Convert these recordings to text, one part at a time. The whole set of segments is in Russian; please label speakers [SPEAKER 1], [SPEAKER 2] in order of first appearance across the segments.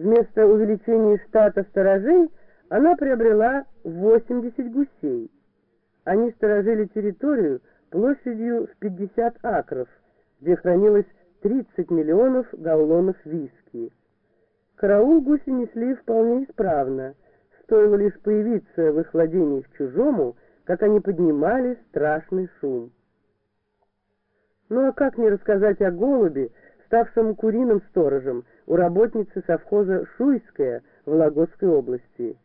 [SPEAKER 1] Вместо увеличения штата сторожей она приобрела 80 гусей. Они сторожили территорию площадью в 50 акров, где хранилось 30 миллионов галлонов виски. Караул гуси несли вполне исправно, стоило лишь появиться в их владениях чужому, как они поднимали страшный шум. Ну а как не рассказать о голубе, ставшем куриным сторожем у работницы совхоза Шуйская в Вологодской области?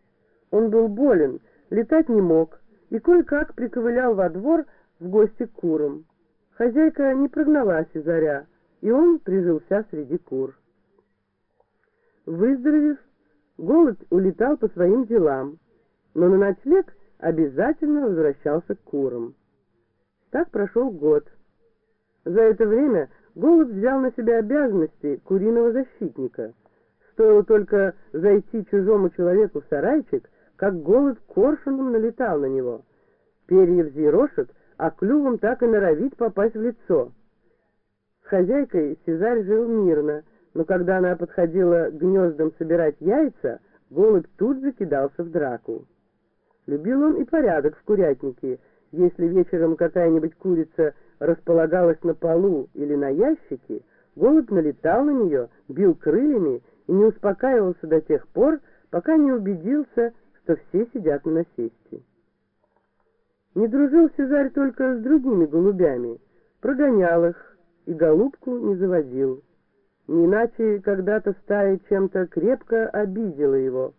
[SPEAKER 1] Он был болен, летать не мог, и кое-как приковылял во двор в гости к курам. Хозяйка не прогнала Сезаря, и он прижился среди кур. Выздоровев, голубь улетал по своим делам, но на ночлег обязательно возвращался к курам. Так прошел год. За это время голубь взял на себя обязанности куриного защитника. Стоило только зайти чужому человеку в сарайчик, как голубь коршуном налетал на него. Перья взъерошит, а клювом так и норовит попасть в лицо. С хозяйкой Сезарь жил мирно, но когда она подходила к гнездам собирать яйца, голубь тут же кидался в драку. Любил он и порядок в курятнике. Если вечером какая-нибудь курица располагалась на полу или на ящике, голубь налетал на нее, бил крыльями и не успокаивался до тех пор, пока не убедился, что все сидят на насесте. Не дружил Сезарь только с другими голубями, прогонял их и голубку не заводил. Не иначе когда-то стая чем-то крепко обидела его.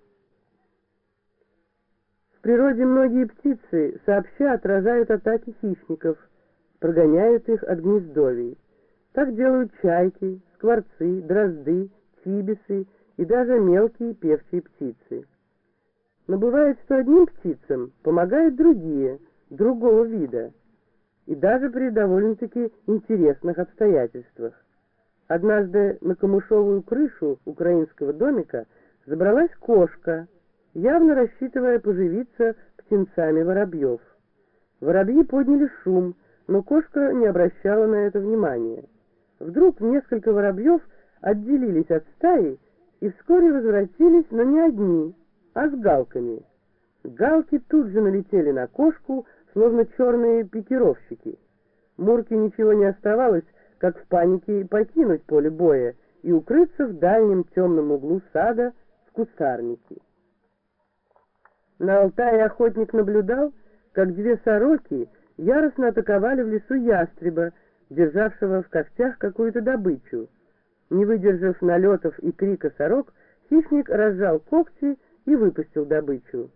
[SPEAKER 1] В природе многие птицы сообща отражают атаки хищников – прогоняют их от гнездовий. Так делают чайки, скворцы, дрозды, чибисы и даже мелкие певчие птицы. Но бывает, что одним птицам помогают другие, другого вида, и даже при довольно-таки интересных обстоятельствах. Однажды на камышовую крышу украинского домика забралась кошка, явно рассчитывая поживиться птенцами воробьев. Воробьи подняли шум, но кошка не обращала на это внимания. Вдруг несколько воробьев отделились от стаи и вскоре возвратились, но не одни, а с галками. Галки тут же налетели на кошку, словно черные пикировщики. Мурке ничего не оставалось, как в панике покинуть поле боя и укрыться в дальнем темном углу сада в кустарнике. На Алтае охотник наблюдал, как две сороки яростно атаковали в лесу ястреба, державшего в когтях какую-то добычу. Не выдержав налетов и крика сорок, хищник разжал когти и выпустил добычу.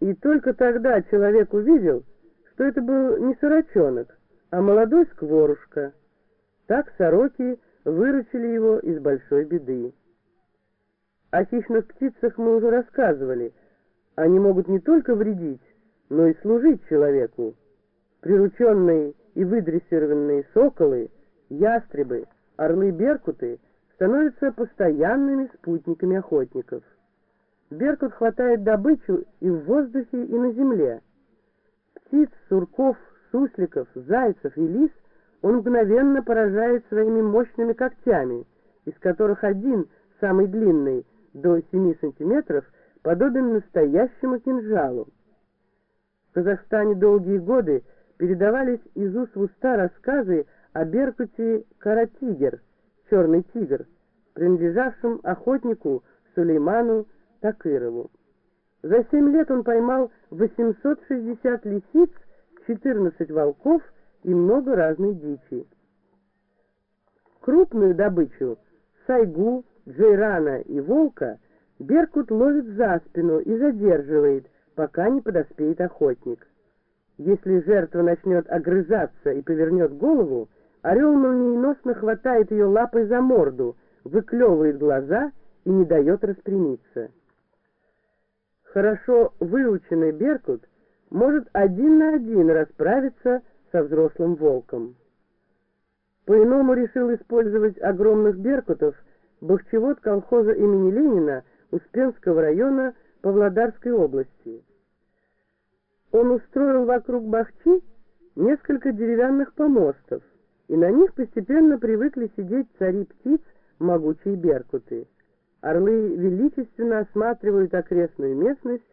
[SPEAKER 1] И только тогда человек увидел, что это был не сорочонок, а молодой скворушка. Так сороки выручили его из большой беды. О хищных птицах мы уже рассказывали. Они могут не только вредить, но и служить человеку. Прирученные и выдрессированные соколы, ястребы, орлы-беркуты становятся постоянными спутниками охотников. Беркут хватает добычу и в воздухе, и на земле. Птиц, сурков, сусликов, зайцев и лис он мгновенно поражает своими мощными когтями, из которых один, самый длинный, до 7 сантиметров, подобен настоящему кинжалу. В Казахстане долгие годы передавались из уст в уста рассказы о беркуте Каратигер, черный тигр, принадлежавшем охотнику Сулейману Такырову. За семь лет он поймал 860 лисиц, 14 волков и много разной дичи. Крупную добычу – сайгу, джейрана и волка – Беркут ловит за спину и задерживает, пока не подоспеет охотник. Если жертва начнет огрызаться и повернет голову, орел молниеносно хватает ее лапой за морду, выклевывает глаза и не дает распрямиться. Хорошо выученный беркут может один на один расправиться со взрослым волком. По-иному решил использовать огромных беркутов бахчевод колхоза имени Ленина Успенского района Павлодарской области. Он устроил вокруг Бахчи несколько деревянных помостов, и на них постепенно привыкли сидеть цари птиц, могучие беркуты. Орлы величественно осматривают окрестную местность,